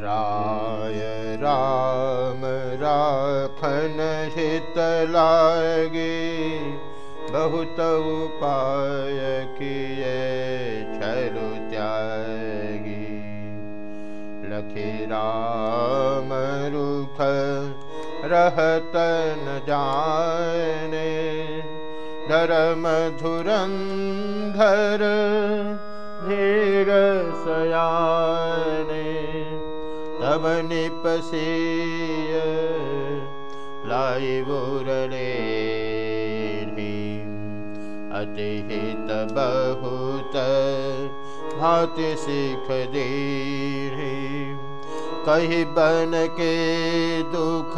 राय राम राखन हित लागे। बहुत उपाय किए छरु त्यागी। लखी राम रुख रहत न जाने। धर्म धुरंधर धीर सयाने तब निपसीय लाई अति हित बहुत, भाति सिख दे कही बन के दुख,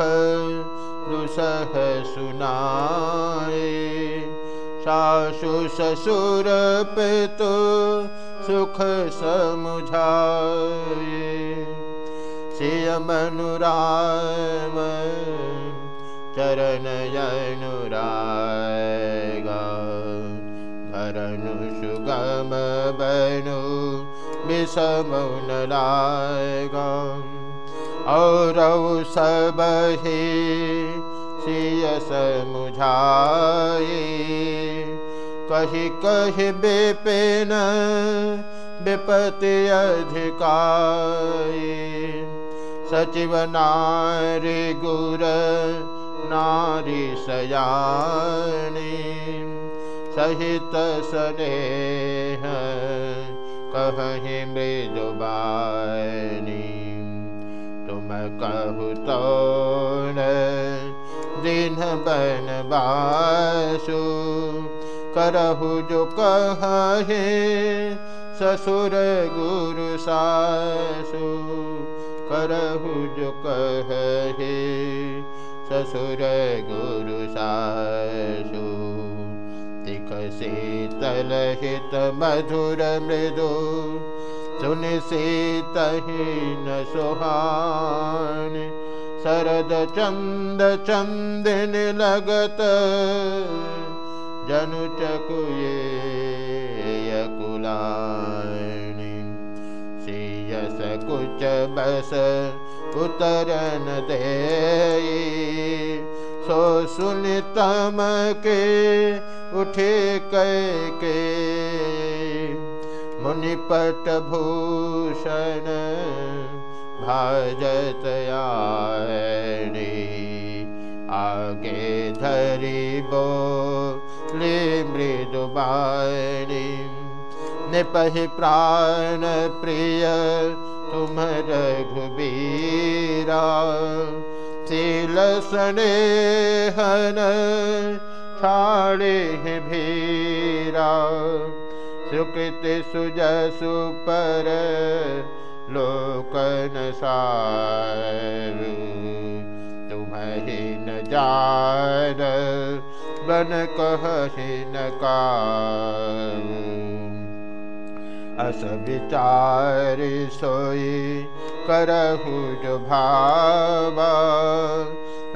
दुसह सुनाए। सासु ससुर पितु सुख समुझाए। सियमनुराम चरण अनुरागा धरनु सुगम बनु विषमुन लागा और कही कही बेपेन विपति अधिकाय सचिव नारी गुर नारी सयानी सहित स्नेह कहीं मृदुबानी तुम कहु तो दिन बन बासु करहु जो कहे ससुर गुरु सासु करहु जो कहे ससुर गुरु सासु। तिख शीतल हित मधुर मृदु सुन शीतहीन सुहान। शरद चंद चंदन लगत जनु चकुये यकुलाणि बस उतरन दे सो सुन तम के उठे के मुनिपट भूषण भाजत आगे धरी बो ले मृदुबाणी निपहि प्राण प्रिय तुम रघुबीरा शील स्नेहन छाड़े भीरा। सुकृत सुजसु पर लोकन सारू तुम्हें न जान अस विचार सोई करहु जो भावा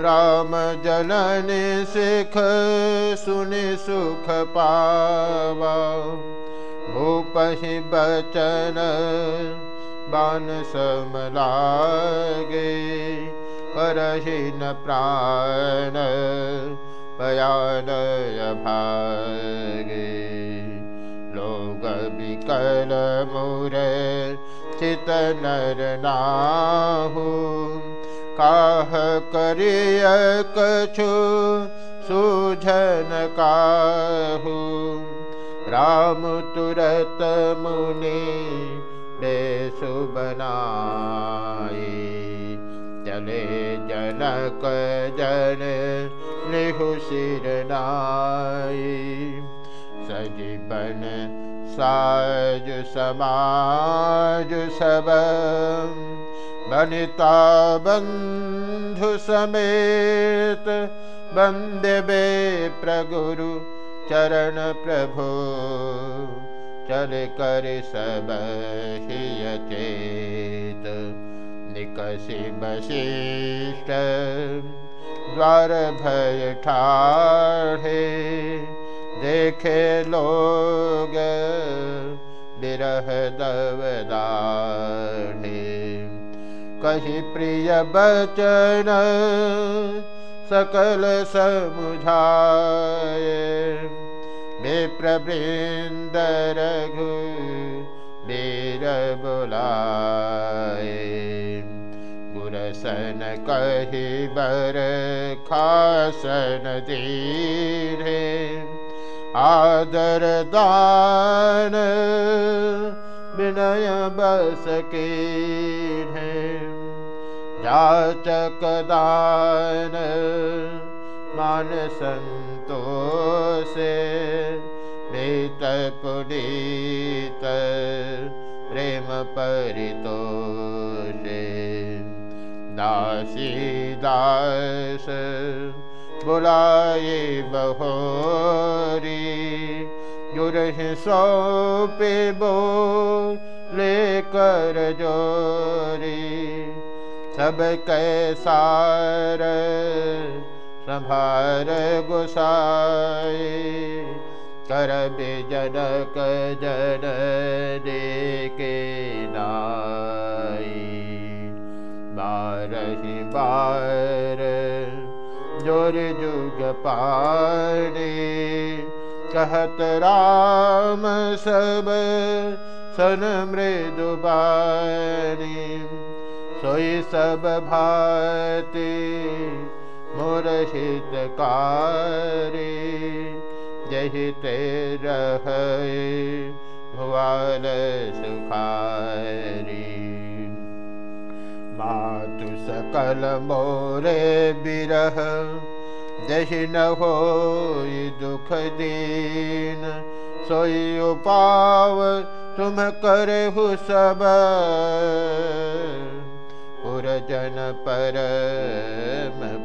राम जनन सिख सुनि सुख पावा। भूपहि बचन बान समलागे करहि न प्राण पयानय भागे मुरे चित नर काह करिय कछु सूझन काहू राम तुरत मुनि बेसु बनाए चले जनक जन निहु सिर सजीवन समाज सब बनिता बंधु समेत बे प्रगुरु चरण प्रभु चल कर सब चेत निकसी द्वार भय ठाढ़े देखे लोग बिरह दवदाढ़े। कही प्रिय बचन सकल समुझाए। विप्रवृन्द रघु वीर बुलाए। गुरसन कही बर खासन धीरे आदर दान विनय बस के जाचक दान मान संतोष प्रीत पुनीत प्रेम परितोषे। दासी दास बुलाए बहोरी। जुरह सौपे बो लेकर जोरी। सब कैसार संभार गुसाए कर जनक जन दे के नाई। बारही बार पानी कहत राम सब सन मृदुबानी सोई सब भाति मोर हितकारी जहि ते सुखारी सकल मोरे बिरह। जहि न हो दुख दीन सोई उपाव तुम करहु सब। पुरजन परम